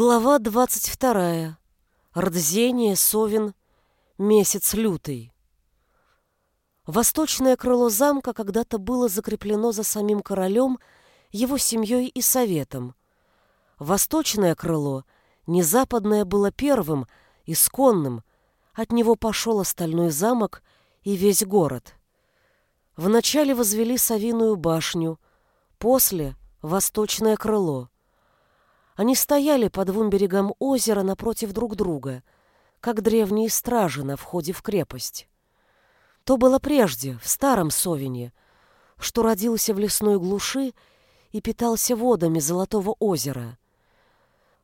Глава двадцать вторая. Рдзение, Совин, месяц лютый. Восточное крыло замка когда-то было закреплено за самим королем, его семьей и советом. Восточное крыло, не западное, было первым, исконным, от него пошел остальной замок и весь город. Вначале возвели Савиную башню, после — восточное крыло. Они стояли по двум берегам озера напротив друг друга, как древние стражи на входе в крепость. То было прежде, в старом Совине, что родился в лесной глуши и питался водами Золотого озера.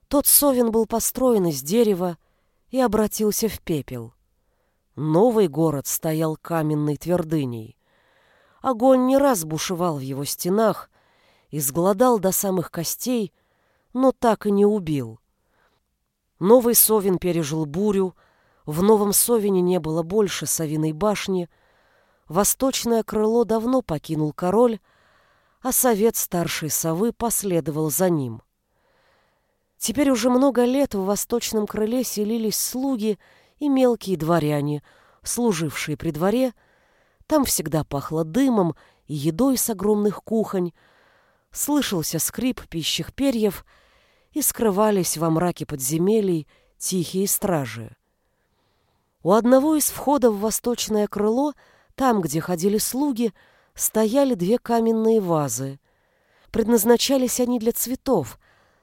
Тот Совин был построен из дерева и обратился в пепел. Новый город стоял каменной твердыней. Огонь не раз бушевал в его стенах, изгладал до самых костей, но так и не убил. Новый Совин пережил бурю, в Новом Совине не было больше Савиной башни, восточное крыло давно покинул король, а совет старшей совы последовал за ним. Теперь уже много лет в восточном крыле селились слуги и мелкие дворяне, служившие при дворе. Там всегда пахло дымом и едой с огромных кухонь, слышался скрип пищих перьев и скрывались во мраке подземелий тихие стражи. У одного из входов в восточное крыло, там, где ходили слуги, стояли две каменные вазы. Предназначались они для цветов,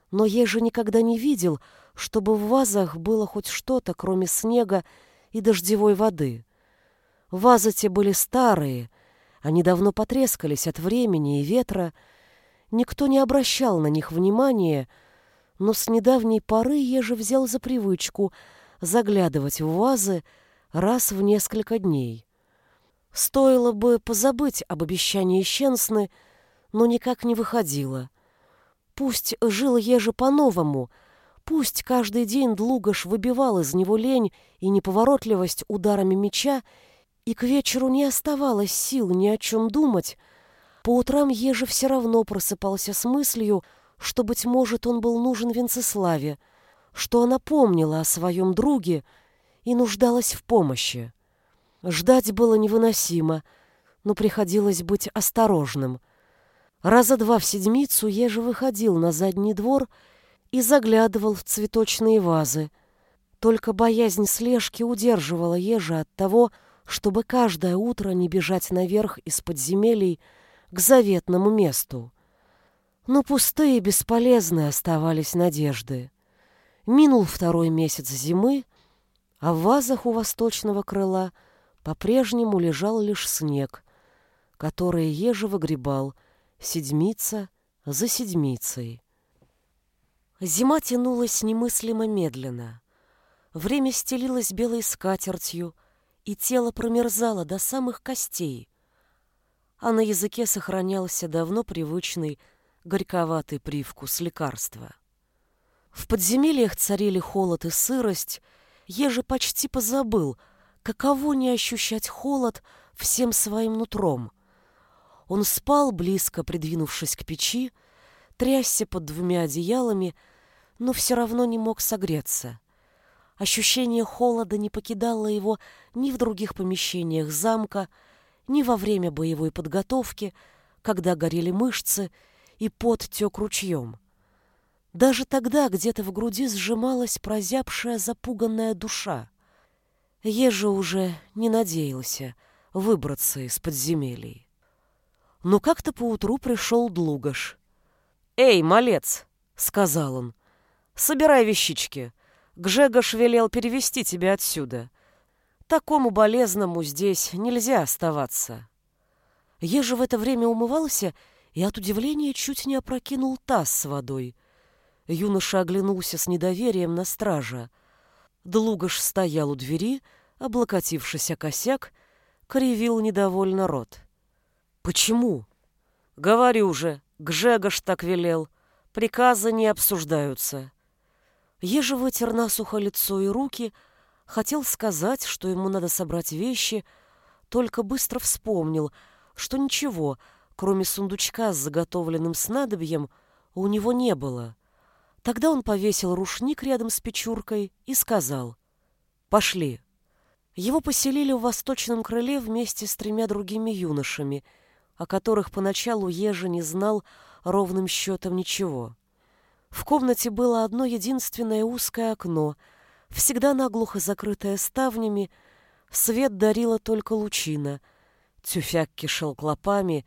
но я же никогда не видел, чтобы в вазах было хоть что-то, кроме снега и дождевой воды. Вазы те были старые, они давно потрескались от времени и ветра, никто не обращал на них внимания, но с недавней поры Ежи взял за привычку заглядывать в вазы раз в несколько дней. Стоило бы позабыть об обещании Щенсны, но никак не выходило. Пусть жил Ежи по-новому, пусть каждый день Длугаш выбивал из него лень и неповоротливость ударами меча, и к вечеру не оставалось сил ни о чем думать, по утрам Ежи все равно просыпался с мыслью, что, быть может, он был нужен Венцеславе, что она помнила о своем друге и нуждалась в помощи. Ждать было невыносимо, но приходилось быть осторожным. Раза два в седмицу Ежи выходил на задний двор и заглядывал в цветочные вазы. Только боязнь слежки удерживала Ежа от того, чтобы каждое утро не бежать наверх из подземелий к заветному месту. Но пустые и бесполезные оставались надежды. Минул второй месяц зимы, а в вазах у восточного крыла по-прежнему лежал лишь снег, который еже выгребал, седмица за седмицей. Зима тянулась немыслимо медленно. Время стелилось белой скатертью, и тело промерзало до самых костей, а на языке сохранялся давно привычный горьковатый привкус лекарства. В подземельях царили холод и сырость, еже почти позабыл, каково не ощущать холод всем своим нутром. Он спал, близко придвинувшись к печи, трясся под двумя одеялами, но все равно не мог согреться. Ощущение холода не покидало его ни в других помещениях замка, ни во время боевой подготовки, когда горели мышцы и пот тек ручьем. Даже тогда где-то в груди сжималась прозябшая запуганная душа. Еже уже не надеялся выбраться из подземелий. Но как-то поутру пришел Длугаш. «Эй, малец!» — сказал он. «Собирай вещички. Гжегош велел перевести тебя отсюда. Такому болезному здесь нельзя оставаться». Еже в это время умывался и от удивления чуть не опрокинул таз с водой. Юноша оглянулся с недоверием на стража. Длугаш стоял у двери, облокотившись о косяк, кривил недовольно рот. «Почему?» «Говорю же, Гжегош так велел. Приказы не обсуждаются». Еже вытер насухо лицо и руки, хотел сказать, что ему надо собрать вещи, только быстро вспомнил, что ничего — кроме сундучка с заготовленным снадобьем, у него не было. Тогда он повесил рушник рядом с печуркой и сказал «Пошли». Его поселили в восточном крыле вместе с тремя другими юношами, о которых поначалу Ежи не знал ровным счетом ничего. В комнате было одно единственное узкое окно, всегда наглухо закрытое ставнями, свет дарила только лучина, тюфяк кишел клопами,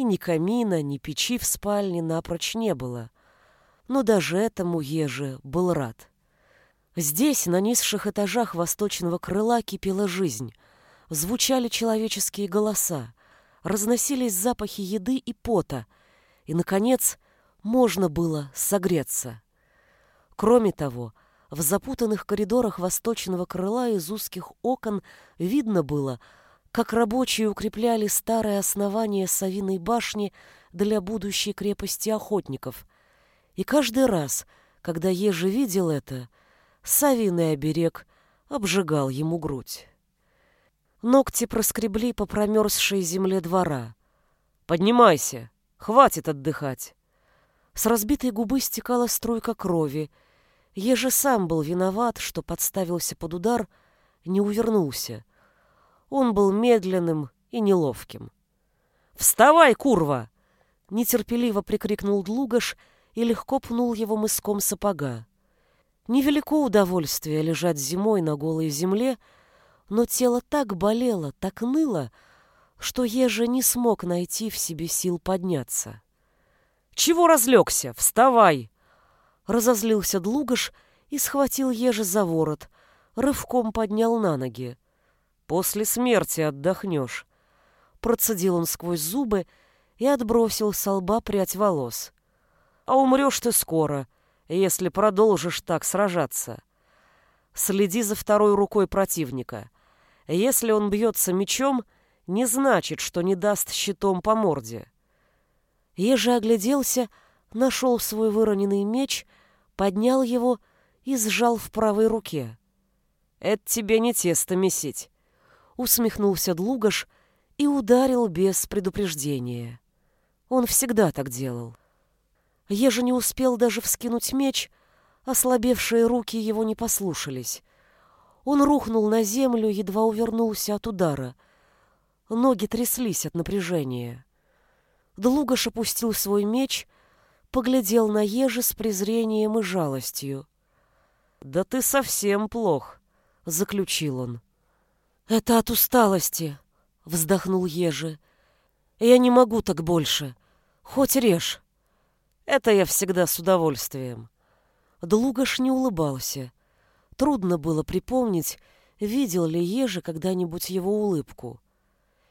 и ни камина, ни печи в спальне напрочь не было но даже этому Ежи был рад. Здесь, на низших этажах восточного крыла, кипела жизнь. Звучали человеческие голоса, разносились запахи еды и пота, и, наконец, можно было согреться. Кроме того, в запутанных коридорах восточного крыла из узких окон видно было, как рабочие укрепляли старое основание Савиной башни для будущей крепости охотников, и каждый раз, когда Ежи видел это, Савиный оберег обжигал ему грудь. Ногти проскребли по промерзшей земле двора. «Поднимайся! Хватит отдыхать!» С разбитой губы стекала струйка крови. Ежи сам был виноват, что подставился под удар, не увернулся. Он был медленным и неловким. «Вставай, курва!» — нетерпеливо прикрикнул Длугаш — и легко пнул его мыском сапога. Невелико удовольствие лежать зимой на голой земле, но тело так болело, так ныло, что Ежа не смог найти в себе сил подняться. «Чего разлегся? Вставай!» Разозлился Длугаш и схватил Ежа за ворот, рывком поднял на ноги. «После смерти отдохнешь», — процедил он сквозь зубы и отбросил с лба прядь волос а умрешь ты скоро, если продолжишь так сражаться. Следи за второй рукой противника. Если он бьется мечом, не значит, что не даст щитом по морде. Еже огляделся, нашел свой выроненный меч, поднял его и сжал в правой руке. «Это тебе не тесто месить», — усмехнулся Длугаш и ударил без предупреждения. Он всегда так делал. Еже не успел даже вскинуть меч, ослабевшие руки его не послушались. Он рухнул на землю, едва увернулся от удара. Ноги тряслись от напряжения. Длугаш опустил свой меч, поглядел на Ежи с презрением и жалостью. «Да ты совсем плох», — заключил он. «Это от усталости», — вздохнул Ежи. «Я не могу так больше. Хоть режь». Это я всегда с удовольствием. Длугаш не улыбался. Трудно было припомнить, видел ли Ежи когда-нибудь его улыбку.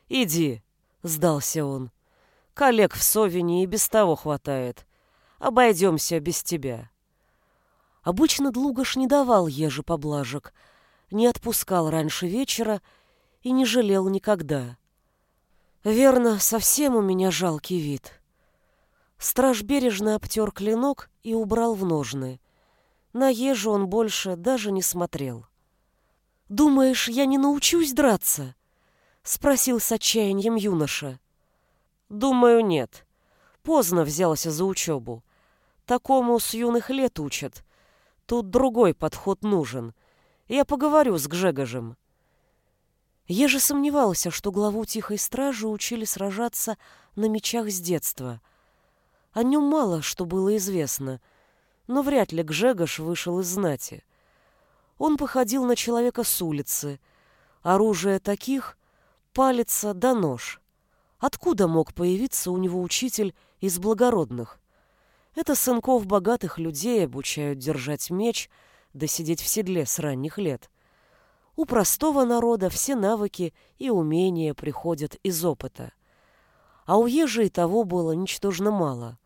«Иди», — сдался он. «Коллег в Совине и без того хватает. Обойдемся без тебя». Обычно Длугаш не давал Ежи поблажек, не отпускал раньше вечера и не жалел никогда. «Верно, совсем у меня жалкий вид». Страж бережно обтер клинок и убрал в ножны. На ежу он больше даже не смотрел. «Думаешь, я не научусь драться?» — спросил с отчаянием юноша. «Думаю, нет. Поздно взялся за учебу. Такому с юных лет учат. Тут другой подход нужен. Я поговорю с Гжегожем». Еже сомневался, что главу тихой стражи учили сражаться на мечах с детства — о нем мало что было известно, но вряд ли Гжегош вышел из знати. Он походил на человека с улицы. Оружие таких — палица да нож. Откуда мог появиться у него учитель из благородных? Это сынков богатых людей обучают держать меч да сидеть в седле с ранних лет. У простого народа все навыки и умения приходят из опыта. А у ежей того было ничтожно мало.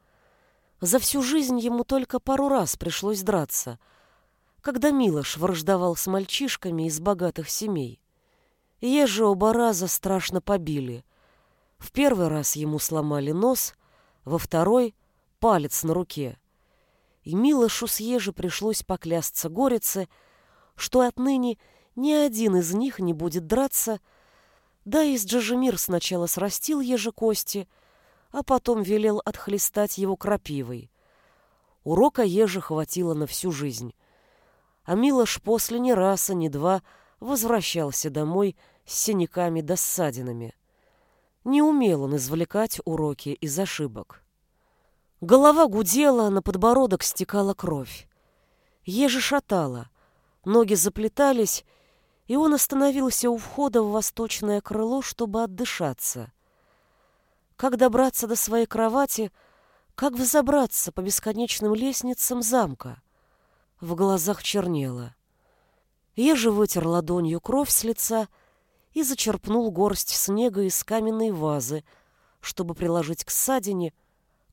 За всю жизнь ему только пару раз пришлось драться, когда Милош враждовал с мальчишками из богатых семей. Еже оба раза страшно побили. В первый раз ему сломали нос, во второй — палец на руке. И Милошу с Ежи пришлось поклясться горице, что отныне ни один из них не будет драться, да и Джажемир сначала срастил Ежи кости — а потом велел отхлестать его крапивой. Урока ежи хватило на всю жизнь. А Милош после ни раза, ни два возвращался домой с синяками да ссадинами. Не умел он извлекать уроки из ошибок. Голова гудела, на подбородок стекала кровь. Ежи шатала, ноги заплетались, и он остановился у входа в восточное крыло, чтобы отдышаться. Как добраться до своей кровати, как взобраться по бесконечным лестницам замка? В глазах чернело. Ежи вытер ладонью кровь с лица и зачерпнул горсть снега из каменной вазы, чтобы приложить к ссадине,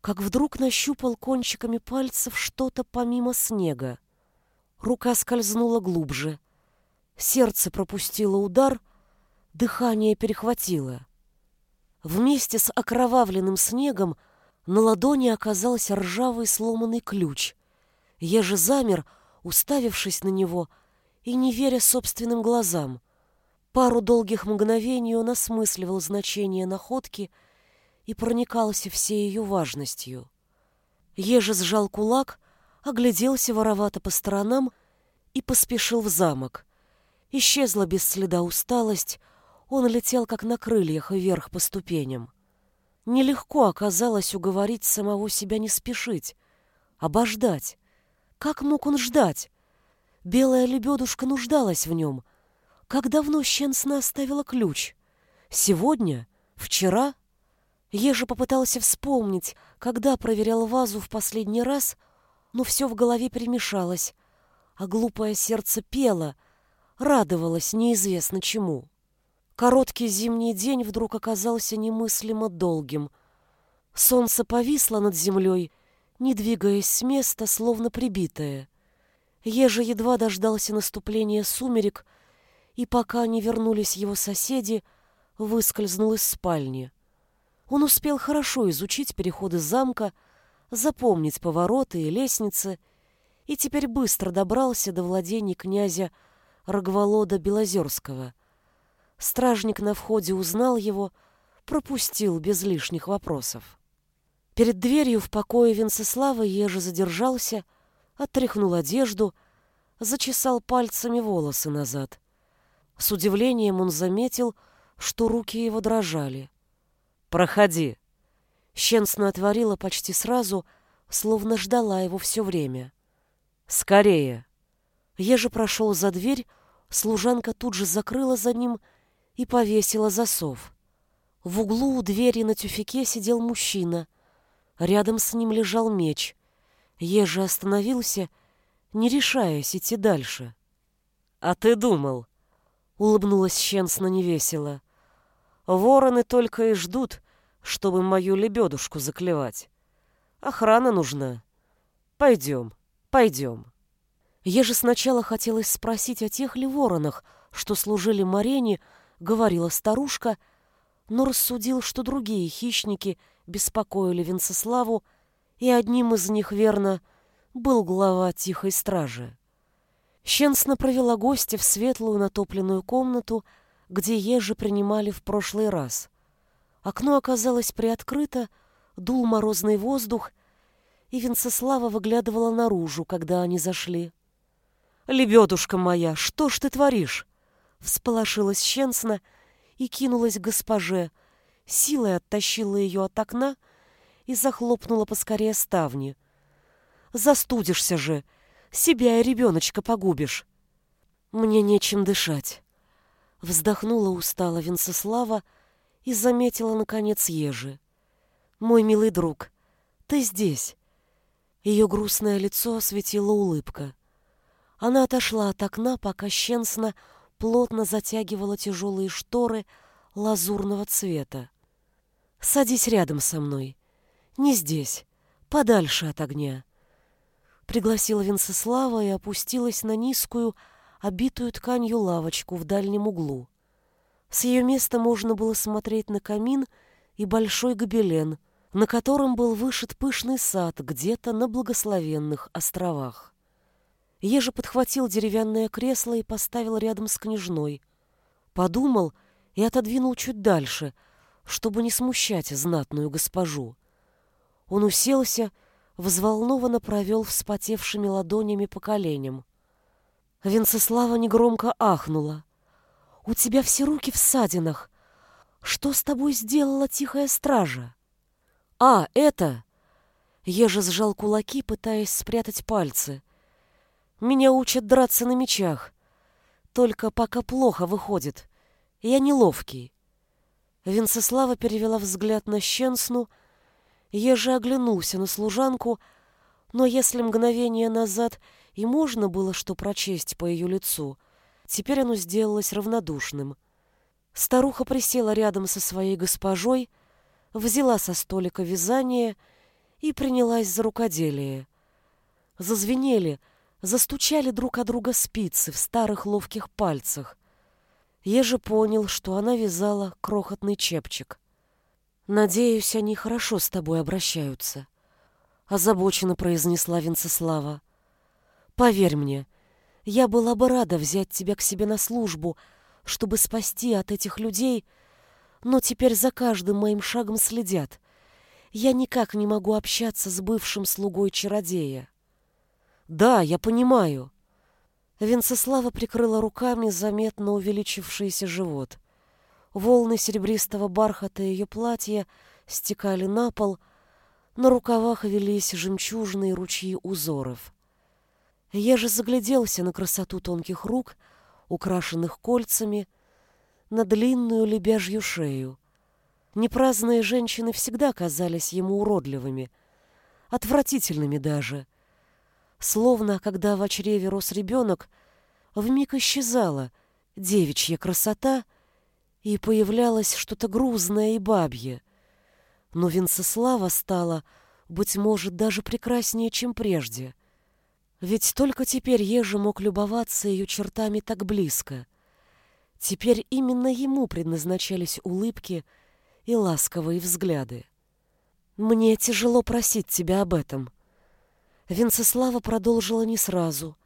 как вдруг нащупал кончиками пальцев что-то помимо снега. Рука скользнула глубже. Сердце пропустило удар, дыхание перехватило. Вместе с окровавленным снегом на ладони оказался ржавый сломанный ключ. Я же замер, уставившись на него и не веря собственным глазам. Пару долгих мгновений он осмысливал значение находки — и проникался всей ее важностью. Еже сжал кулак, огляделся воровато по сторонам и поспешил в замок. Исчезла без следа усталость, он летел как на крыльях вверх по ступеням. Нелегко оказалось уговорить самого себя не спешить, обождать. Как мог он ждать? Белая лебедушка нуждалась в нем. Как давно Щенсна оставила ключ? Сегодня? Вчера? Ежа попытался вспомнить, когда проверял вазу в последний раз, но все в голове перемешалось, а глупое сердце пело, радовалось неизвестно чему. Короткий зимний день вдруг оказался немыслимо долгим. Солнце повисло над землей, не двигаясь с места, словно прибитое. Ежа едва дождался наступления сумерек, и пока не вернулись его соседи, выскользнул из спальни. Он успел хорошо изучить переходы замка, запомнить повороты и лестницы, и теперь быстро добрался до владений князя Рогволода Белозерского. Стражник на входе узнал его, пропустил без лишних вопросов. Перед дверью в покое Венцеслава Ежи задержался, отряхнул одежду, зачесал пальцами волосы назад. С удивлением он заметил, что руки его дрожали. «Проходи». Щенсна отворила почти сразу, словно ждала его все время. «Скорее!» Еже прошел за дверь, служанка тут же закрыла за ним и повесила засов. В углу у двери на тюфике сидел мужчина. Рядом с ним лежал меч. Еже остановился, не решаясь идти дальше. «А ты думал?» — улыбнулась Щенсна невесело. «Вороны только и ждут, чтобы мою лебедушку заклевать. Охрана нужна. Пойдем, пойдем. Еже сначала хотелось спросить о тех ли воронах, что служили Марене, говорила старушка, но рассудил, что другие хищники беспокоили Венцеславу, и одним из них, верно, был глава тихой стражи. Щенсна провела гостя в светлую натопленную комнату, где ежи принимали в прошлый раз. Окно оказалось приоткрыто, дул морозный воздух, и Венцеслава выглядывала наружу, когда они зашли. «Лебедушка моя, что ж ты творишь?» Всполошилась Щенсна и кинулась к госпоже, силой оттащила ее от окна и захлопнула поскорее ставни. «Застудишься же! Себя и ребеночка погубишь!» «Мне нечем дышать!» Вздохнула устало Венцеслава, и заметила, наконец, ежи. «Мой милый друг, ты здесь!» Ее грустное лицо осветила улыбка. Она отошла от окна, пока Щенсна плотно затягивала тяжелые шторы лазурного цвета. «Садись рядом со мной. Не здесь, подальше от огня». Пригласила Венцеслава и опустилась на низкую, обитую тканью лавочку в дальнем углу. С ее места можно было смотреть на камин и большой гобелен, на котором был вышит пышный сад где-то на благословенных островах. Ежа подхватил деревянное кресло и поставил рядом с княжной. Подумал и отодвинул чуть дальше, чтобы не смущать знатную госпожу. Он уселся, взволнованно провел вспотевшими ладонями по коленям. Венцеслава негромко ахнула. «У тебя все руки в ссадинах. Что с тобой сделала тихая стража?» «А, это...» Ежа сжал кулаки, пытаясь спрятать пальцы. «Меня учат драться на мечах. Только пока плохо выходит. Я неловкий». Венцеслава перевела взгляд на Щенсну, Ежи оглянулся на служанку, но если мгновение назад и можно было что прочесть по ее лицу, теперь оно сделалось равнодушным. Старуха присела рядом со своей госпожой, взяла со столика вязание и принялась за рукоделие. Зазвенели, застучали друг о друга спицы в старых ловких пальцах. Еже понял, что она вязала крохотный чепчик. «Надеюсь, они хорошо с тобой обращаются», — озабоченно произнесла Венцеслава. «Поверь мне, я была бы рада взять тебя к себе на службу, чтобы спасти от этих людей, но теперь за каждым моим шагом следят. Я никак не могу общаться с бывшим слугой чародея». «Да, я понимаю». Венцеслава прикрыла руками заметно увеличившийся живот. Волны серебристого бархата ее платья стекали на пол, на рукавах велись жемчужные ручьи узоров. Я же загляделся на красоту тонких рук, украшенных кольцами, на длинную лебяжью шею. Непраздные женщины всегда казались ему уродливыми, отвратительными даже. Словно, когда в чреве рос ребенок, вмиг исчезала девичья красота — и появлялось что-то грузное и бабье. Но Венцеслава стала, быть может, даже прекраснее, чем прежде. Ведь только теперь Ежи мог любоваться ее чертами так близко. Теперь именно ему предназначались улыбки и ласковые взгляды. «Мне тяжело просить тебя об этом». Венцеслава продолжила не сразу.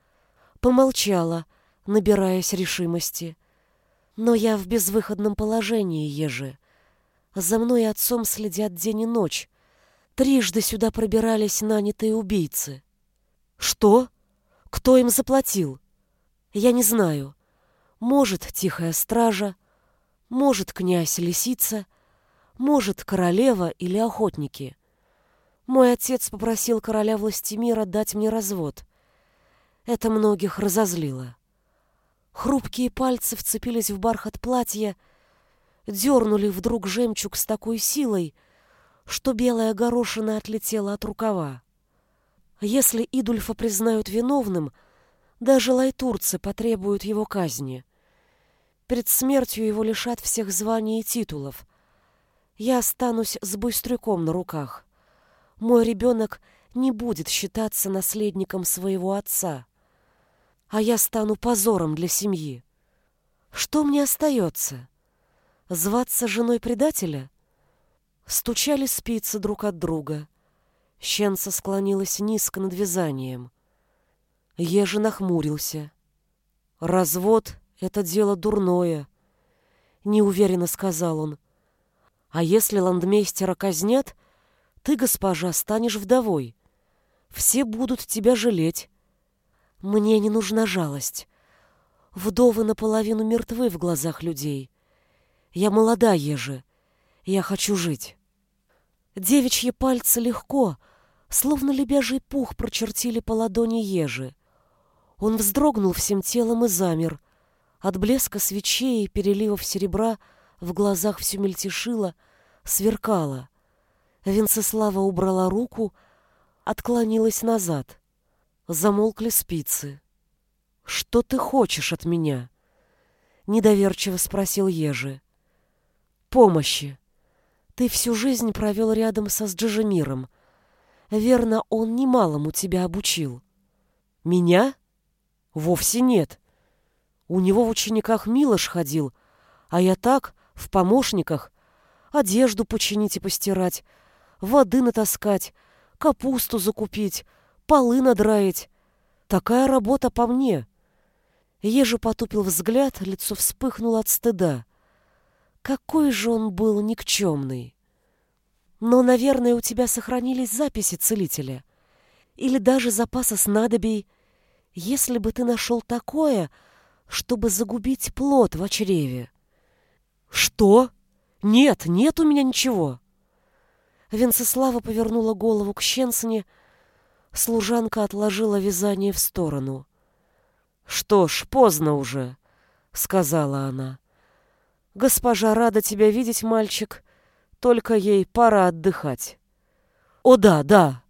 Помолчала, набираясь решимости. Но я в безвыходном положении, Ежи. За мной и отцом следят день и ночь. Трижды сюда пробирались нанятые убийцы. Что? Кто им заплатил? Я не знаю. Может, тихая стража, может, князь Лисица, может, королева или охотники. Мой отец попросил короля Властимира дать мне развод. Это многих разозлило. Хрупкие пальцы вцепились в бархат платья, дернули вдруг жемчуг с такой силой, что белая горошина отлетела от рукава. Если Идульфа признают виновным, даже лайтурцы потребуют его казни. Перед смертью его лишат всех званий и титулов. Я останусь с быстрюком на руках. Мой ребенок не будет считаться наследником своего отца а я стану позором для семьи. Что мне остается? Зваться женой предателя? Стучали спицы друг от друга. Щенца склонилась низко над вязанием. Ежи нахмурился. «Развод — это дело дурное», — неуверенно сказал он. «А если ландмейстера казнят, ты, госпожа, станешь вдовой. Все будут тебя жалеть, мне не нужна жалость. Вдовы наполовину мертвы в глазах людей. Я молода, еже. Я хочу жить. Девичьи пальцы легко, словно лебяжий пух, прочертили по ладони ежи. Он вздрогнул всем телом и замер. От блеска свечей и переливов серебра в глазах все мельтешило, сверкало. Венцеслава убрала руку, отклонилась назад. Замолкли спицы. «Что ты хочешь от меня?» Недоверчиво спросил Ежи. «Помощи. Ты всю жизнь провел рядом со Сджижемиром. Верно, он немалому тебя обучил». «Меня? Вовсе нет. У него в учениках Милош ходил, а я так, в помощниках, одежду починить и постирать, воды натаскать, капусту закупить, полы надраить. Такая работа по мне. Ежи потупил взгляд, лицо вспыхнуло от стыда. Какой же он был никчемный. Но, наверное, у тебя сохранились записи целителя. или даже запаса снадобий, если бы ты нашел такое, чтобы загубить плод в чреве. Что? Нет, нет у меня ничего. Венцеслава повернула голову к Щенсоне, служанка отложила вязание в сторону. Что ж, поздно уже, сказала она. Госпожа рада тебя видеть, мальчик, только ей пора отдыхать. О да, да.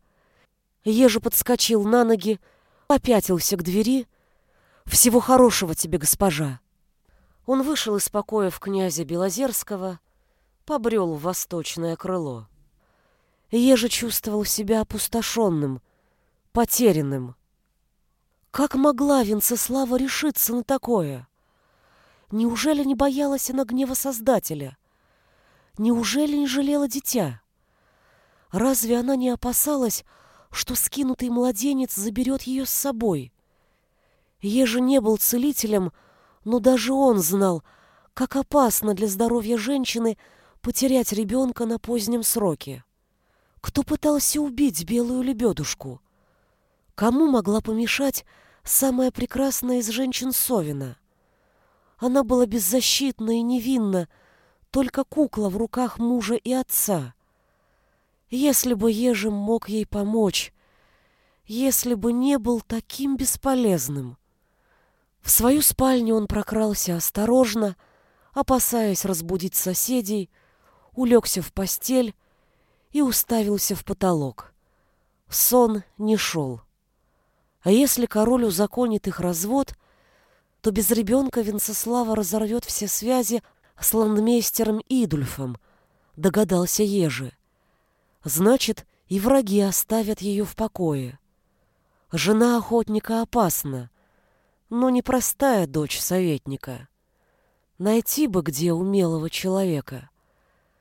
Ежи подскочил на ноги, попятился к двери. Всего хорошего тебе, госпожа. Он вышел из покоев князя Белозерского, побрел в восточное крыло. Ежи чувствовал себя опустошенным, потерянным. Как могла Венцеслава решиться на такое? Неужели не боялась она гнева Создателя? Неужели не жалела дитя? Разве она не опасалась, что скинутый младенец заберет ее с собой? Еже не был целителем, но даже он знал, как опасно для здоровья женщины потерять ребенка на позднем сроке. Кто пытался убить белую лебедушку? Кому могла помешать самая прекрасная из женщин Совина? Она была беззащитна и невинна, только кукла в руках мужа и отца. Если бы Ежем мог ей помочь, если бы не был таким бесполезным. В свою спальню он прокрался осторожно, опасаясь разбудить соседей, улегся в постель и уставился в потолок. Сон не шел. А если король узаконит их развод, то без ребенка Венцеслава разорвет все связи с ландмейстером Идульфом, догадался Ежи. Значит, и враги оставят ее в покое. Жена охотника опасна, но непростая дочь советника. Найти бы где умелого человека.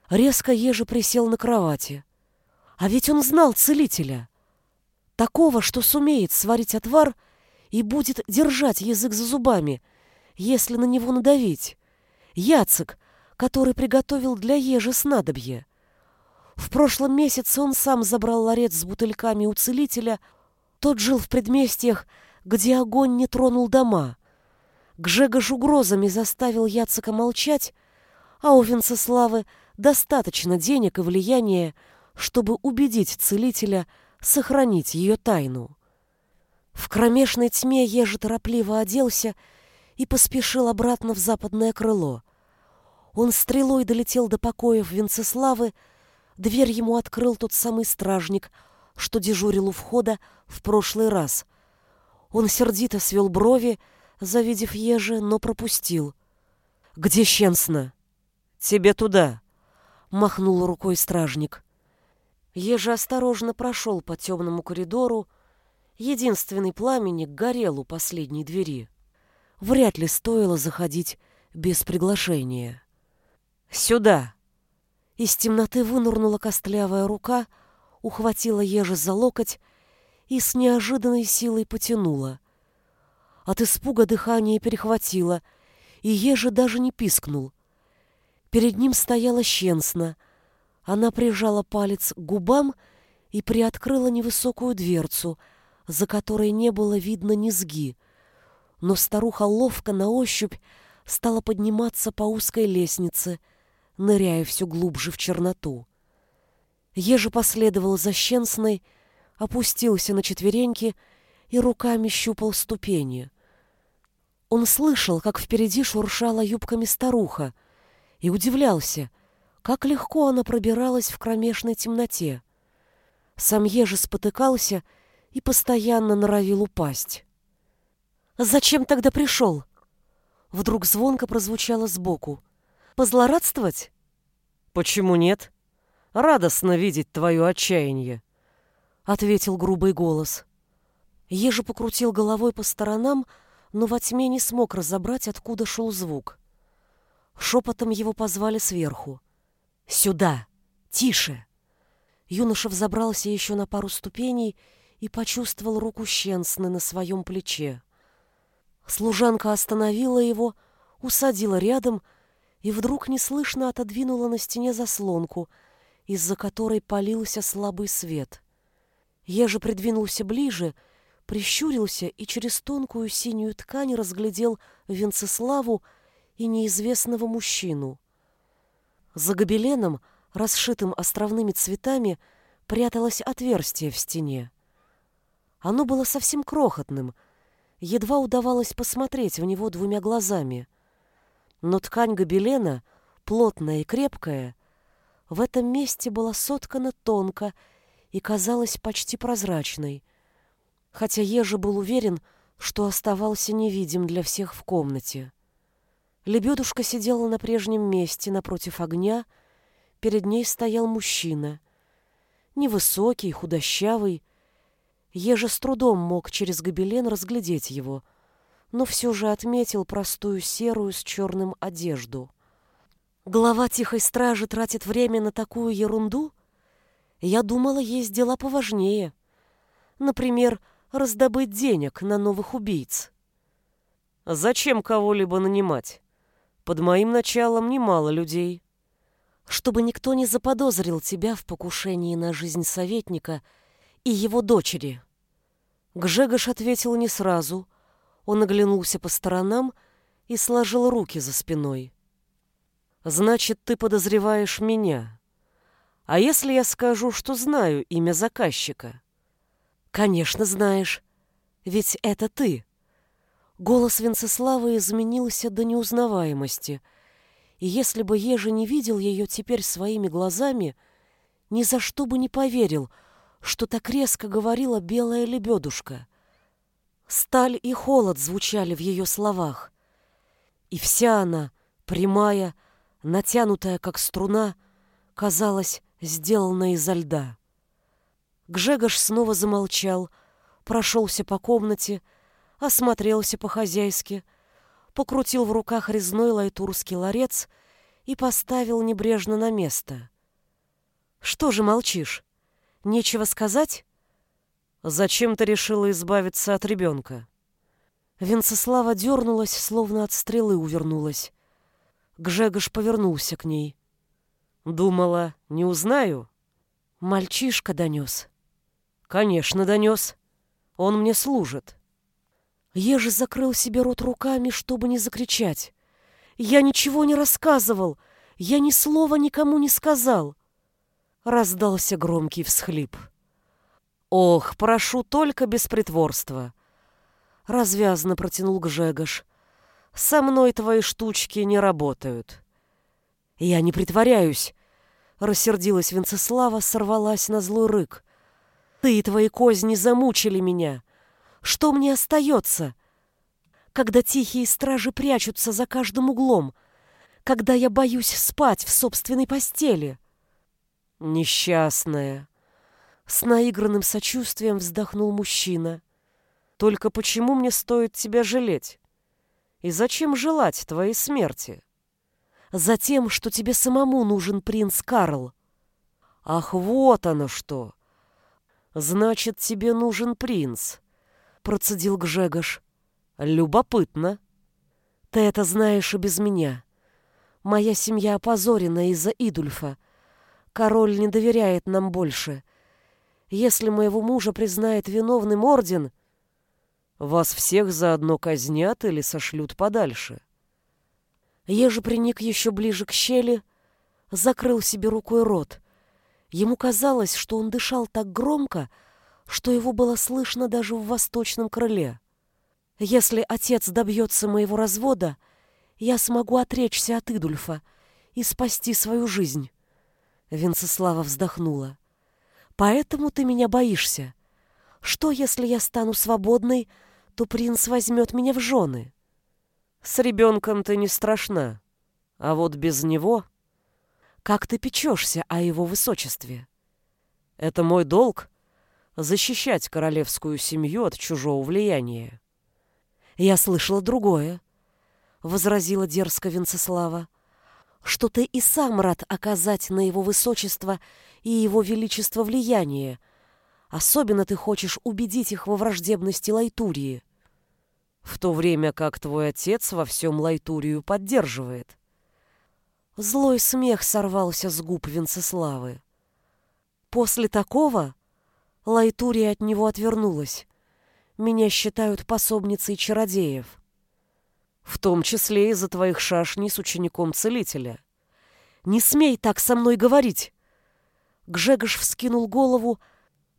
Резко Ежи присел на кровати. А ведь он знал целителя. Такого, что сумеет сварить отвар и будет держать язык за зубами, если на него надавить. Яцек, который приготовил для Ежи снадобье. В прошлом месяце он сам забрал ларец с бутыльками у целителя. Тот жил в предместьях, где огонь не тронул дома. Гжегош угрозами заставил Яцека молчать, а у Венцеславы достаточно денег и влияния, чтобы убедить целителя сохранить ее тайну. В кромешной тьме Ежи торопливо оделся и поспешил обратно в западное крыло. Он стрелой долетел до покоев Венцеславы, Дверь ему открыл тот самый стражник, что дежурил у входа в прошлый раз. Он сердито свел брови, завидев ежи, но пропустил. «Где Щенсна?» «Тебе туда», — махнул рукой стражник. Ежи осторожно прошел по темному коридору. Единственный пламенник горел у последней двери. Вряд ли стоило заходить без приглашения. «Сюда!» Из темноты вынурнула костлявая рука, ухватила ежа за локоть и с неожиданной силой потянула. От испуга дыхание перехватило, и ежа даже не пискнул. Перед ним стояла щенсна. Она прижала палец к губам и приоткрыла невысокую дверцу, за которой не было видно низги. Но старуха ловко на ощупь стала подниматься по узкой лестнице — ныряя все глубже в черноту. Еже последовал за Щенсной, опустился на четвереньки и руками щупал ступени. Он слышал, как впереди шуршала юбками старуха, и удивлялся, как легко она пробиралась в кромешной темноте. Сам Ежи спотыкался и постоянно норовил упасть. «Зачем тогда пришел?» Вдруг звонко прозвучало сбоку. Позлорадствовать? Почему нет? Радостно видеть твое отчаяние, ответил грубый голос. Ежи покрутил головой по сторонам, но во тьме не смог разобрать, откуда шел звук. Шепотом его позвали сверху. «Сюда! Тише!» Юноша взобрался еще на пару ступеней и почувствовал руку Щенсны на своем плече. Служанка остановила его, усадила рядом и вдруг неслышно отодвинула на стене заслонку, из-за которой полился слабый свет. Ежа придвинулся ближе, прищурился и через тонкую синюю ткань разглядел Венцеславу и неизвестного мужчину. За гобеленом, расшитым островными цветами, пряталось отверстие в стене. Оно было совсем крохотным, едва удавалось посмотреть в него двумя глазами. Но ткань гобелена, плотная и крепкая, в этом месте была соткана тонко и казалась почти прозрачной, хотя Ежи был уверен, что оставался невидим для всех в комнате. Лебедушка сидела на прежнем месте напротив огня, перед ней стоял мужчина. Невысокий, худощавый. Ежа с трудом мог через гобелен разглядеть его, но все же отметил простую серую с черным одежду. Глава тихой стражи тратит время на такую ерунду? Я думала, есть дела поважнее. Например, раздобыть денег на новых убийц. Зачем кого-либо нанимать? Под моим началом немало людей. Чтобы никто не заподозрил тебя в покушении на жизнь советника и его дочери. Гжегош ответил не сразу. Он оглянулся по сторонам и сложил руки за спиной. Значит, ты подозреваешь меня. А если я скажу, что знаю имя заказчика? Конечно, знаешь. Ведь это ты. Голос Венцеславы изменился до неузнаваемости. И если бы Ежи не видел ее теперь своими глазами, ни за что бы не поверил, что так резко говорила белая лебедушка. Сталь и холод звучали в ее словах. И вся она, прямая, натянутая, как струна, казалось, сделана изо льда. Гжегош снова замолчал, прошелся по комнате, осмотрелся по-хозяйски, покрутил в руках резной лайтурский ларец и поставил небрежно на место. «Что же молчишь? Нечего сказать?» «Зачем ты решила избавиться от ребенка?» Венцеслава дернулась, словно от стрелы увернулась. Гжегош повернулся к ней. Думала, не узнаю. Мальчишка донес. Конечно, донес. Он мне служит. Ежи закрыл себе рот руками, чтобы не закричать. Я ничего не рассказывал. Я ни слова никому не сказал. Раздался громкий всхлип. Ох, прошу только без притворства. Развязно протянул Гжегош. Со мной твои штучки не работают. Я не притворяюсь. Рассердилась Венцеслава, сорвалась на злой рык. Ты и твои козни замучили меня. Что мне остается? Когда тихие стражи прячутся за каждым углом, когда я боюсь спать в собственной постели. Несчастная. С наигранным сочувствием вздохнул мужчина. Только почему мне стоит тебя жалеть? И зачем желать твоей смерти? Затем, что тебе самому нужен принц Карл. Ах, вот оно что! Значит, тебе нужен принц, процедил Гжегош. Любопытно. Ты это знаешь и без меня. Моя семья опозорена из-за Идульфа. Король не доверяет нам больше. Если моего мужа признает виновным орден, вас всех заодно казнят или сошлют подальше. Еже приник еще ближе к щели, закрыл себе рукой рот. Ему казалось, что он дышал так громко, что его было слышно даже в восточном крыле. Если отец добьется моего развода, я смогу отречься от Идульфа и спасти свою жизнь. Венцеслава вздохнула. Поэтому ты меня боишься. Что, если я стану свободной, то принц возьмет меня в жены. С ребенком ты не страшна, а вот без него... Как ты печешься о его высочестве? Это мой долг — защищать королевскую семью от чужого влияния. Я слышала другое, — возразила дерзко Венцеслава, — что ты и сам рад оказать на его высочество и его величество влияние. Особенно ты хочешь убедить их во враждебности Лайтурии в то время как твой отец во всем Лайтурию поддерживает. Злой смех сорвался с губ Венцеславы. После такого Лайтурия от него отвернулась. Меня считают пособницей чародеев. В том числе из-за твоих шашней с учеником целителя. Не смей так со мной говорить. Гжегош вскинул голову,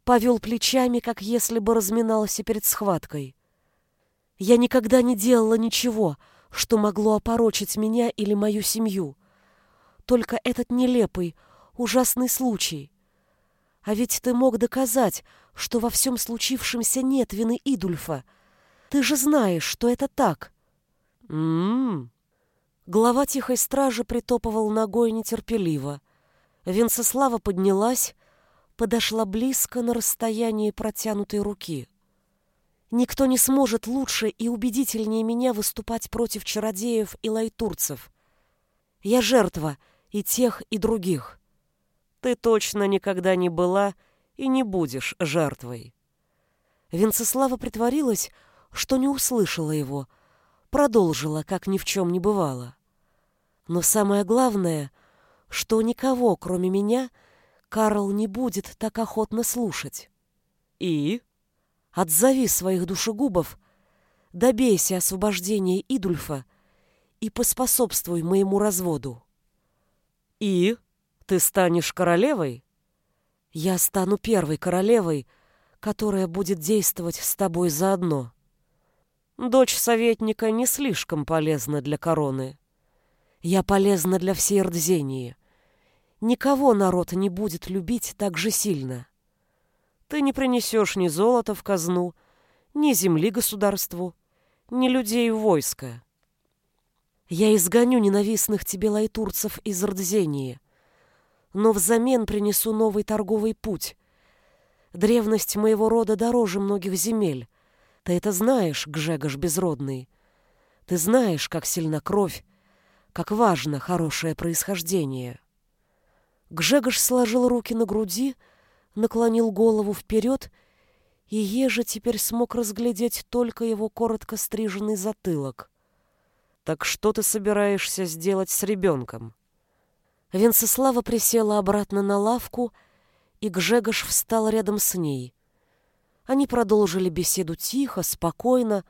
повел плечами, как если бы разминался перед схваткой. Я никогда не делала ничего, что могло опорочить меня или мою семью. Только этот нелепый, ужасный случай. А ведь ты мог доказать, что во всем случившемся нет вины Идульфа. Ты же знаешь, что это так. М-м. Глава тихой стражи притопывал ногой нетерпеливо. Венцеслава поднялась, подошла близко на расстоянии протянутой руки. Никто не сможет лучше и убедительнее меня выступать против чародеев и лайтурцев. Я жертва и тех, и других. Ты точно никогда не была и не будешь жертвой. Венцеслава притворилась, что не услышала его, продолжила, как ни в чем не бывало. Но самое главное, что никого, кроме меня, Карл не будет так охотно слушать. И? Отзови своих душегубов, добейся освобождения Идульфа и поспособствуй моему разводу. И ты станешь королевой? Я стану первой королевой, которая будет действовать с тобой заодно. Дочь советника не слишком полезна для короны. Я полезна для всей Рдзении. Никого народ не будет любить так же сильно. Ты не принесешь ни золота в казну, ни земли государству, ни людей в войско. Я изгоню ненавистных тебе лайтурцев из Рдзении, но взамен принесу новый торговый путь. Древность моего рода дороже многих земель. Ты это знаешь, Гжегош Безродный. Ты знаешь, как сильна кровь, как важно хорошее происхождение. Гжегош сложил руки на груди, наклонил голову вперед, и Ежа теперь смог разглядеть только его коротко стриженный затылок. «Так что ты собираешься сделать с ребенком?» Венцеслава присела обратно на лавку, и Гжегош встал рядом с ней. Они продолжили беседу тихо, спокойно,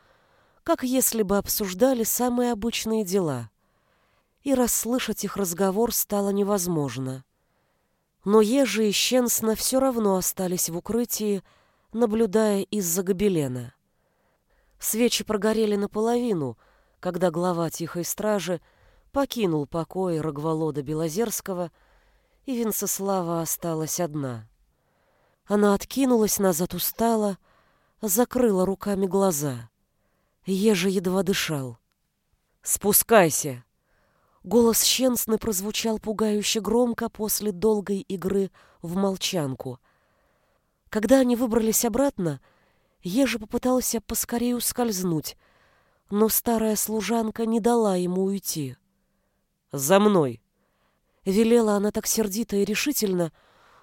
как если бы обсуждали самые обычные дела. И расслышать их разговор стало невозможно. Но Ежи и Щенсна все равно остались в укрытии, наблюдая из-за гобелена. Свечи прогорели наполовину, когда глава тихой стражи покинул покой Рогволода Белозерского, и Венцеслава осталась одна. Она откинулась назад устала, закрыла руками глаза. Ежи едва дышал. «Спускайся!» Голос Щенсны прозвучал пугающе громко после долгой игры в молчанку. Когда они выбрались обратно, Ежи попытался поскорее ускользнуть, но старая служанка не дала ему уйти. «За мной!» Велела она так сердито и решительно,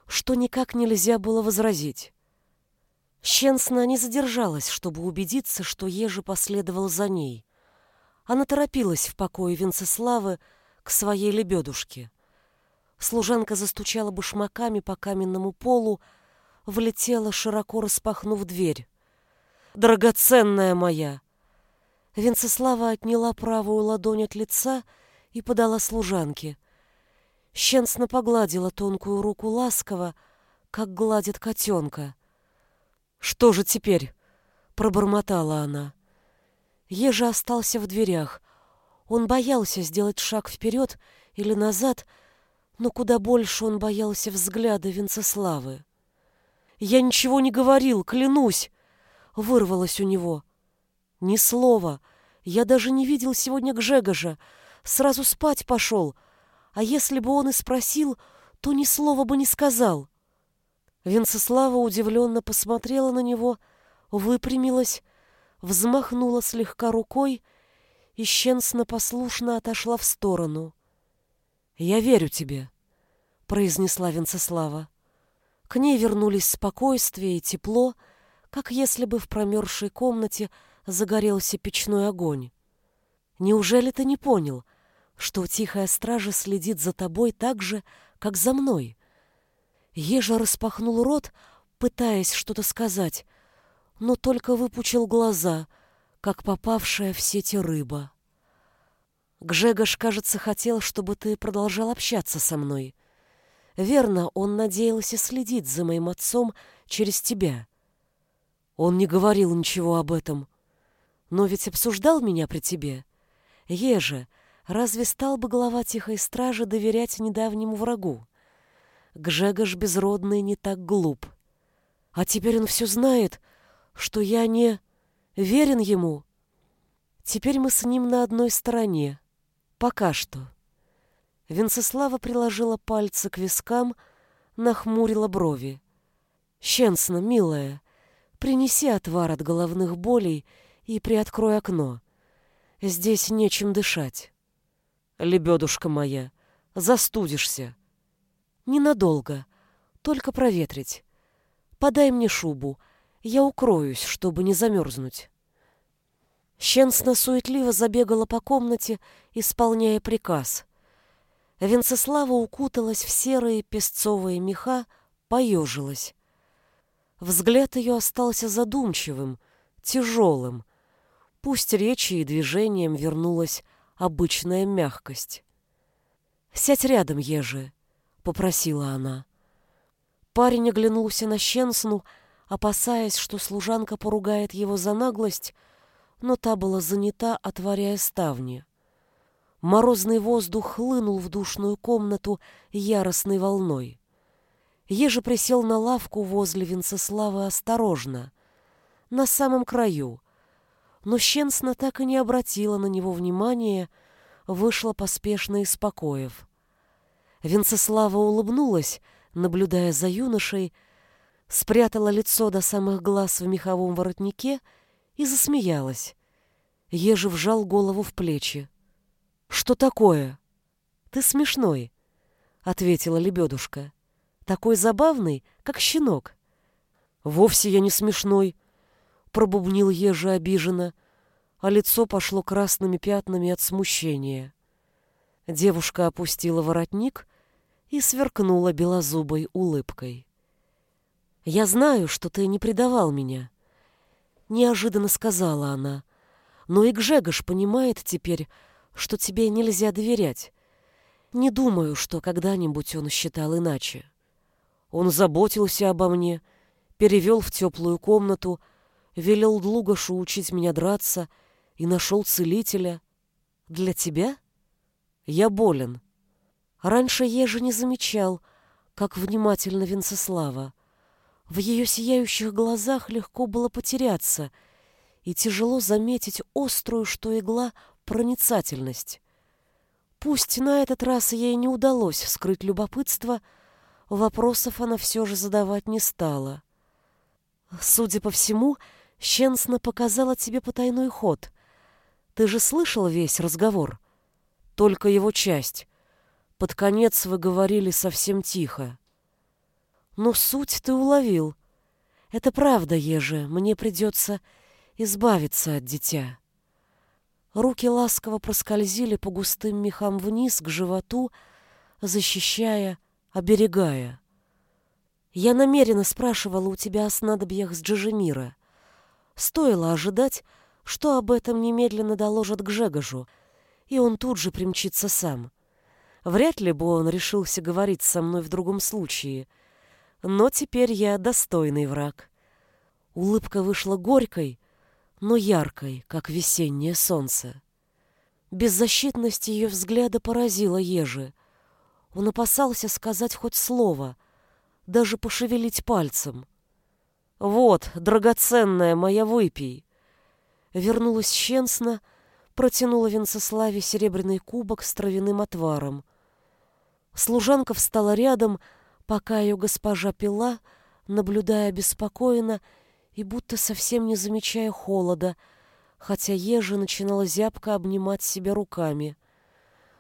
что никак нельзя было возразить. Щенсна не задержалась, чтобы убедиться, что Ежи последовал за ней. Она торопилась в покое Венцеславы к своей лебедушке. Служанка застучала башмаками по каменному полу, влетела, широко распахнув дверь. «Драгоценная моя!» Венцеслава отняла правую ладонь от лица и подала служанке. Щенсно погладила тонкую руку ласково, как гладит котенка. «Что же теперь?» — пробормотала она. Ежа остался в дверях. Он боялся сделать шаг вперед или назад, но куда больше он боялся взгляда Венцеславы. «Я ничего не говорил, клянусь!» — вырвалось у него. «Ни слова. Я даже не видел сегодня Гжегожа. Сразу спать пошел. А если бы он и спросил, то ни слова бы не сказал». Венцеслава удивленно посмотрела на него, выпрямилась, взмахнула слегка рукой и щенсно послушно отошла в сторону. «Я верю тебе», — произнесла Венцеслава. К ней вернулись спокойствие и тепло, как если бы в промерзшей комнате загорелся печной огонь. «Неужели ты не понял, что тихая стража следит за тобой так же, как за мной?» Ежа распахнул рот, пытаясь что-то сказать, но только выпучил глаза, как попавшая в сети рыба. Гжегош, кажется, хотел, чтобы ты продолжал общаться со мной. Верно, он надеялся следить за моим отцом через тебя. Он не говорил ничего об этом. Но ведь обсуждал меня при тебе. Еже, разве стал бы глава тихой стражи доверять недавнему врагу? Гжегош безродный не так глуп. А теперь он все знает, что я не верен ему. Теперь мы с ним на одной стороне. Пока что. Венцеслава приложила пальцы к вискам, нахмурила брови. «Щенсна, милая, принеси отвар от головных болей и приоткрой окно. Здесь нечем дышать. Лебедушка моя, застудишься. Ненадолго, только проветрить. Подай мне шубу, я укроюсь, чтобы не замерзнуть». Щенсна суетливо забегала по комнате, исполняя приказ. Венцеслава укуталась в серые песцовые меха, поежилась. Взгляд ее остался задумчивым, тяжелым. Пусть речи и движением вернулась обычная мягкость. «Сядь рядом, Ежи», — попросила она. Парень оглянулся на Щенсну, опасаясь, что служанка поругает его за наглость, но та была занята, отворяя ставни. Морозный воздух хлынул в душную комнату яростной волной. Еже присел на лавку возле Венцеславы осторожно, на самом краю, но Щенсна так и не обратила на него внимания, вышла поспешно из покоев. Венцеслава улыбнулась, наблюдая за юношей, спрятала лицо до самых глаз в меховом воротнике и засмеялась. Ежи вжал голову в плечи. «Что такое?» «Ты смешной», — ответила лебедушка. «Такой забавный, как щенок». «Вовсе я не смешной», — пробубнил Ежи обиженно, а лицо пошло красными пятнами от смущения. Девушка опустила воротник и сверкнула белозубой улыбкой. «Я знаю, что ты не предавал меня», — неожиданно сказала она. «Но и Гжегош понимает теперь, что тебе нельзя доверять. Не думаю, что когда-нибудь он считал иначе. Он заботился обо мне, перевел в теплую комнату, велел Длугашу учить меня драться и нашел целителя. Для тебя? Я болен. Раньше Ежи не замечал, как внимательно Венцеслава. В ее сияющих глазах легко было потеряться и тяжело заметить острую, что игла, проницательность. Пусть на этот раз ей не удалось скрыть любопытство, вопросов она все же задавать не стала. Судя по всему, Щенсна показала тебе потайной ход. Ты же слышал весь разговор? Только его часть. Под конец вы говорили совсем тихо. Но суть ты уловил. Это правда, Еже, мне придется избавиться от дитя. Руки ласково проскользили по густым мехам вниз к животу, защищая, оберегая. Я намеренно спрашивала у тебя о снадобьях с Джижемира. Стоило ожидать, что об этом немедленно доложат к Жегожу, и он тут же примчится сам. Вряд ли бы он решился говорить со мной в другом случае, но теперь я достойный враг. Улыбка вышла горькой, но яркой, как весеннее солнце. Беззащитность ее взгляда поразила Ежи. Он опасался сказать хоть слово, даже пошевелить пальцем. «Вот, драгоценная моя, выпей!» Вернулась Щенсна, протянула Венцеславе серебряный кубок с травяным отваром. Служанка встала рядом, пока ее госпожа пила, наблюдая беспокойно и будто совсем не замечая холода, хотя Ежи начинала зябко обнимать себя руками.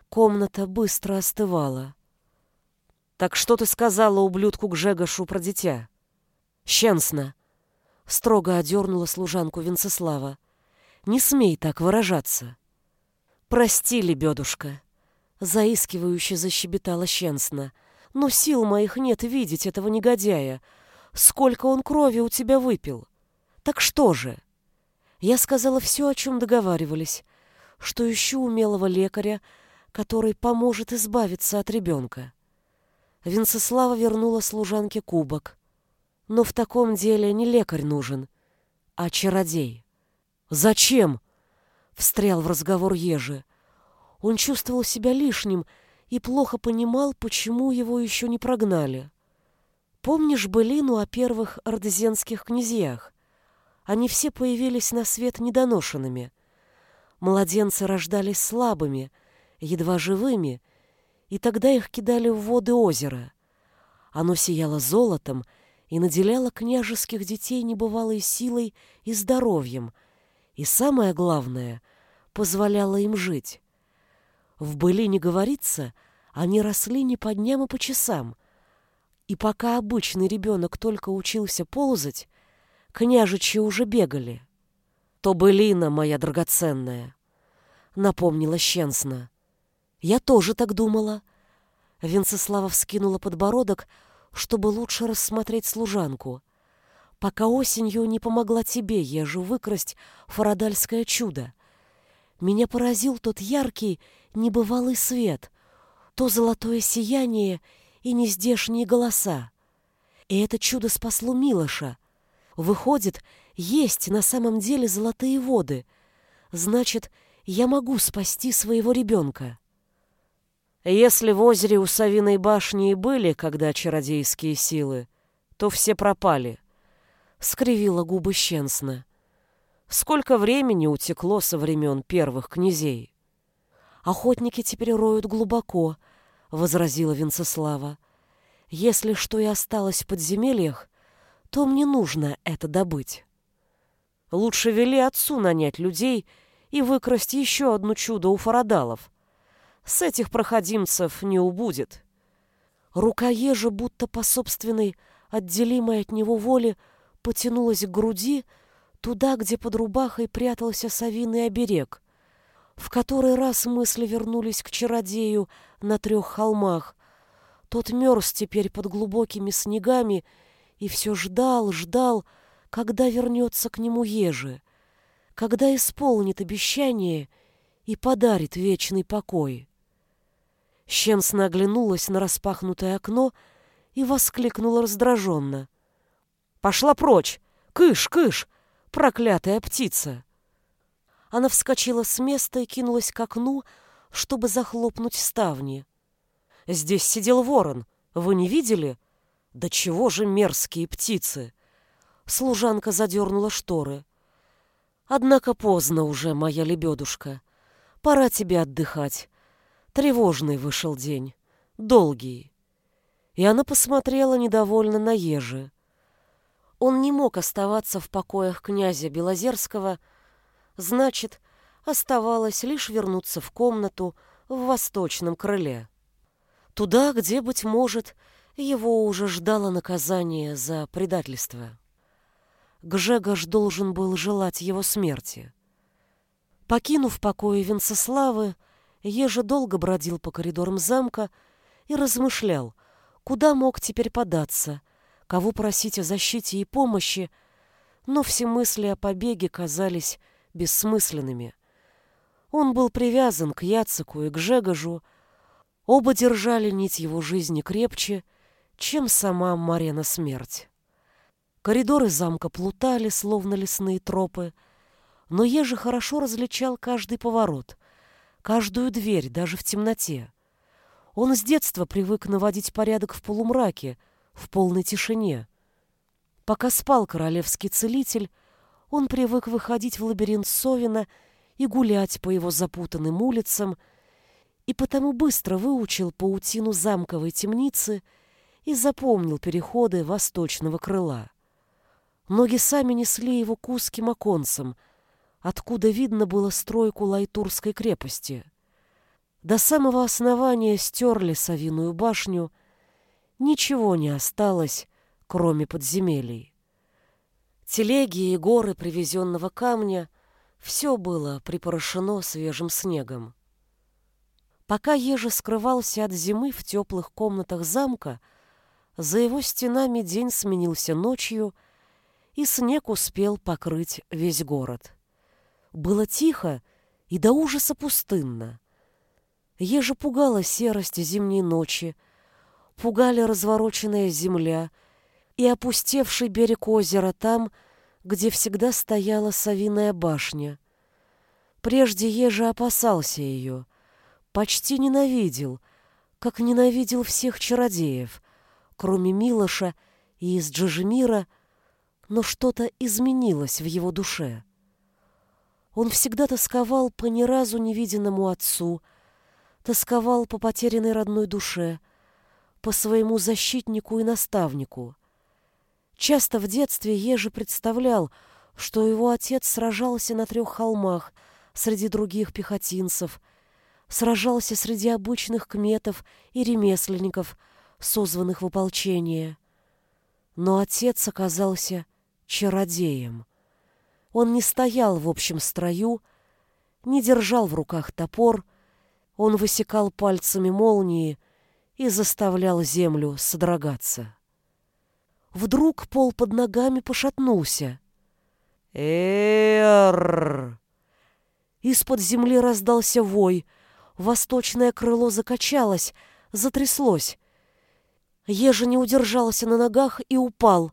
Комната быстро остывала. «Так что ты сказала ублюдку Гжегашу про дитя?» «Щенсно!» — строго одернула служанку Венцеслава. «Не смей так выражаться!» «Прости, лебедушка!» — заискивающе защебетала Щенсна. «Но сил моих нет видеть этого негодяя. сколько он крови у тебя выпил. Так что же? Я сказала все, о чем договаривались, что ищу умелого лекаря, который поможет избавиться от ребенка. Венцеслава вернула служанке кубок. Но в таком деле не лекарь нужен, а чародей. «Зачем?» — встрял в разговор Ежи. Он чувствовал себя лишним и плохо понимал, почему его еще не прогнали. Помнишь былину о первых ордезенских князьях? Они все появились на свет недоношенными. Младенцы рождались слабыми, едва живыми, и тогда их кидали в воды озера. Оно сияло золотом и наделяло княжеских детей небывалой силой и здоровьем, и самое главное, позволяло им жить. В былине говорится, они росли не по дням, а по часам. И пока обычный ребенок только учился ползать, княжичи уже бегали. То былина, моя драгоценная, напомнила Щенсна. Я тоже так думала. Венцеслава вскинула подбородок, чтобы лучше рассмотреть служанку. Пока осенью не помогла тебе, ежу, выкрасть фарадальское чудо. Меня поразил тот яркий, небывалый свет, то золотое сияние и нездешние голоса. И это чудо спасло Милоша. Выходит, есть на самом деле золотые воды. Значит, я могу спасти своего ребенка. Если в озере у Савиной башни и были когда чародейские силы, то все пропали. Скривила губы Щенсна. Сколько времени утекло со времен первых князей? Охотники теперь роют глубоко, возразила Венцеслава. Если что и осталось в подземельях, то мне нужно это добыть. Лучше вели отцу нанять людей и выкрасть еще одно чудо у фарадалов, с этих проходимцев не убудет. Рука ежа, будто по собственной, отделимой от него воле, потянулась к груди, туда, где под рубахой прятался совиный оберег. В который раз мысли вернулись к чародею на трех холмах. Тот мерз теперь под глубокими снегами и все ждал, ждал, когда вернется к нему ежи, когда исполнит обещание и подарит вечный покой. Щенсна оглянулась на распахнутое окно и воскликнула раздраженно. «Пошла прочь! Кыш, кыш! Проклятая птица!» Она вскочила с места и кинулась к окну, чтобы захлопнуть ставни. «Здесь сидел ворон. Вы не видели? Да чего же мерзкие птицы!» Служанка задернула шторы. «Однако поздно уже, моя лебедушка. Пора тебе отдыхать. Тревожный вышел день, долгий. И она посмотрела недовольно на Ежи. Он не мог оставаться в покоях князя Белозерского, значит, оставалось лишь вернуться в комнату в восточном крыле. Туда, где, быть может, его уже ждало наказание за предательство. Гжегош должен был желать его смерти. Покинув покои Венцеславы, Ежа долго бродил по коридорам замка и размышлял, куда мог теперь податься, кого просить о защите и помощи, но все мысли о побеге казались бессмысленными. Он был привязан к Яцику и к Жегожу, оба держали нить его жизни крепче, чем сама Марена смерть. Коридоры замка плутали, словно лесные тропы, но Ежи хорошо различал каждый поворот — каждую дверь, даже в темноте. Он с детства привык наводить порядок в полумраке, в полной тишине. Пока спал королевский целитель, он привык выходить в лабиринт Совина и гулять по его запутанным улицам, и потому быстро выучил паутину замковой темницы и запомнил переходы восточного крыла. Ноги сами несли его к узким оконцам, откуда видно было стройку Лайтурской крепости. До самого основания стерли Савиную башню, ничего не осталось, кроме подземелий. Телеги и горы привезенного камня — все было припорошено свежим снегом. Пока Ежи скрывался от зимы в теплых комнатах замка, За его стенами день сменился ночью, и снег успел покрыть весь город. Было тихо и до ужаса пустынно. Еже пугала серость зимней ночи, пугали развороченная земля и опустевший берег озера там, где всегда стояла совиная башня. Прежде Ежа опасался ее, почти ненавидел, как ненавидел всех чародеев, кроме Милоша и из Джижемира, но что-то изменилось в его душе. Он всегда тосковал по ни разу не виденному отцу, тосковал по потерянной родной душе, по своему защитнику и наставнику. Часто в детстве Ежи представлял, что его отец сражался на трех холмах среди других пехотинцев, сражался среди обычных кметов и ремесленников, созванных в ополчение. Но отец оказался чародеем. Он не стоял в общем строю, не держал в руках топор, он высекал пальцами молнии и заставлял землю содрогаться. Вдруг пол под ногами пошатнулся. «Эр!» Из-под земли раздался вой, восточное крыло закачалось, затряслось. Ежа не удержался на ногах и упал.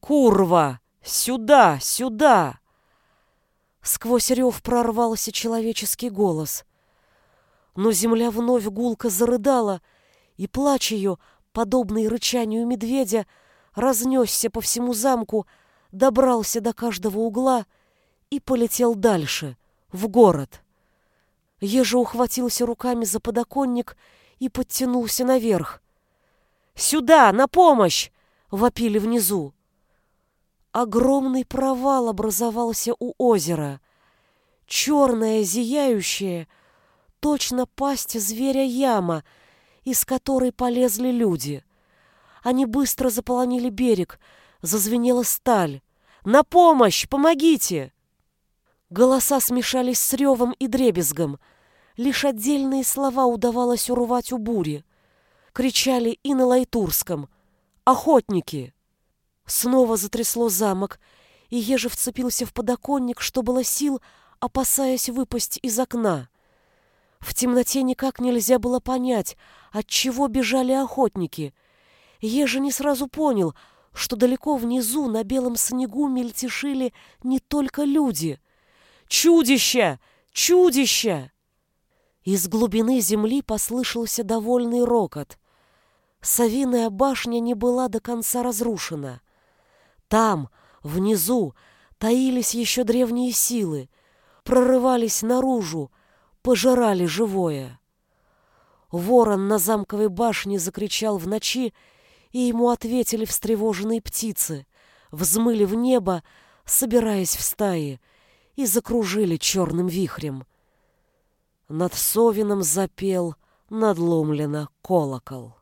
«Курва! Сюда! Сюда!» Сквозь рев прорвался человеческий голос. Но земля вновь гулко зарыдала, и плач ее, подобный рычанию медведя, разнесся по всему замку, добрался до каждого угла и полетел дальше, в город. Ежа ухватился руками за подоконник и подтянулся наверх. «Сюда, на помощь!» — вопили внизу. Огромный провал образовался у озера. Черная, зияющая, точно пасть зверя яма, из которой полезли люди. Они быстро заполонили берег, зазвенела сталь. «На помощь! Помогите!» Голоса смешались с ревом и дребезгом. Лишь отдельные слова удавалось урвать у бури. Кричали и на лайтурском. «Охотники!» Снова затрясло замок, и Ежи вцепился в подоконник, что было сил, опасаясь выпасть из окна. В темноте никак нельзя было понять, от чего бежали охотники. Ежи не сразу понял, что далеко внизу на белом снегу мельтешили не только люди. «Чудище! Чудище!» Из глубины земли послышался довольный рокот. Савиная башня не была до конца разрушена. Там, внизу, таились еще древние силы, прорывались наружу, пожирали живое. Ворон на замковой башне закричал в ночи, и ему ответили встревоженные птицы, взмыли в небо, собираясь в стаи, и закружили черным вихрем. Над Совином запел надломлено колокол.